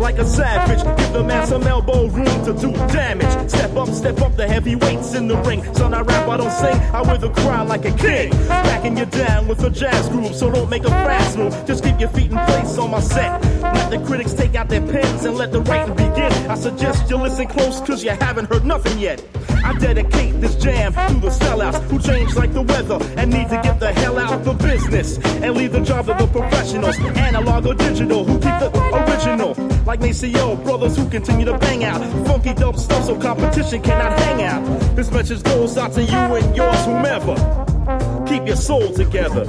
like a savage. Give the man some elbow room to do damage. Step up, step up, the heavyweights in the ring. Son, I rap, I don't sing, I wear the crown like a king. Backing you down with a jazz groove, so don't make a fast move. Just keep your feet in place on my set. Let the critics take out their pens and let the writing begin. I suggest you listen close, cause you haven't heard nothing yet. I dedicate this jam to the sellouts who change like the weather and need to get the hell out of the business and leave the job to the professionals, analog or digital, who keep the original. Like Maceo, brothers who continue to bang out funky dope stuff so competition cannot hang out. This message goes out to you and yours, whomever. Keep your soul together.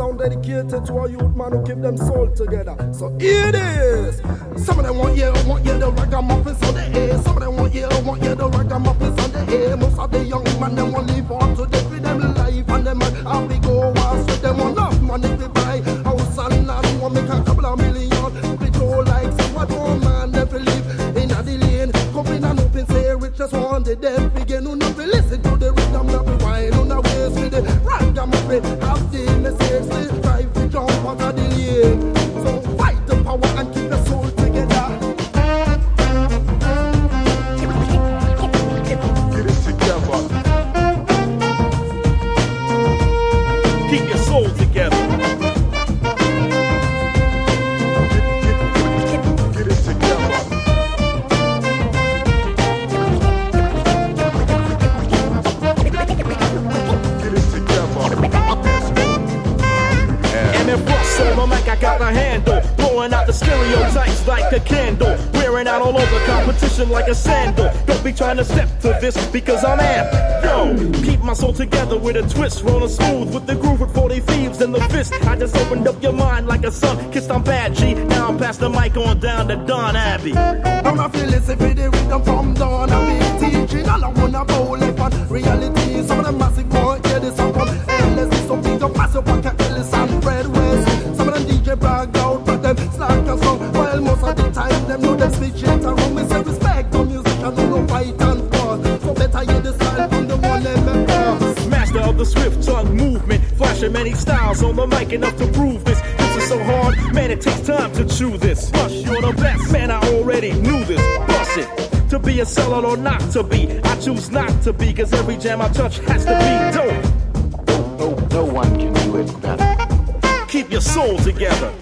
Sound dedicated to our youth man who keep them soul together. So it is. Some of them want you, want you the ragamuffins on the air. Some of them want you, want you the ragamuffins on the air. Most of the young man them want live on to live with them life and them how we go once with them enough money to buy house and land. Want make a couple of million. We don't like so what one man never live in a lane. Come in and open say rich just want the them begin MF Russ on the mic, I got a handle. Blowing out the stereotypes like a candle. Wearing out all over competition like a sandal. Don't be trying to step to this because I'm amped. Yo, keep my soul together with a twist. Rolling smooth with the groove with 40 thieves in the fist. I just opened up your mind like a sun. Kissed on bad G. Now I'm past the mic on down to Don Abbey. I'm a feel listen for the rhythm from Don I've teaching the time, them know them switch it around. Me say respect to music and no fight and fuss. So better hear the style from the one them across. Master of the swift tongue movement, flashing many styles on the mic enough to prove this. This is so hard, man, it takes time to chew this. Rush, you're the best, man, I already knew this. Bust it, to be a seller or not to be. I choose not to be, cause every jam I touch has to be dope. No, no one can do it better. Keep your soul together.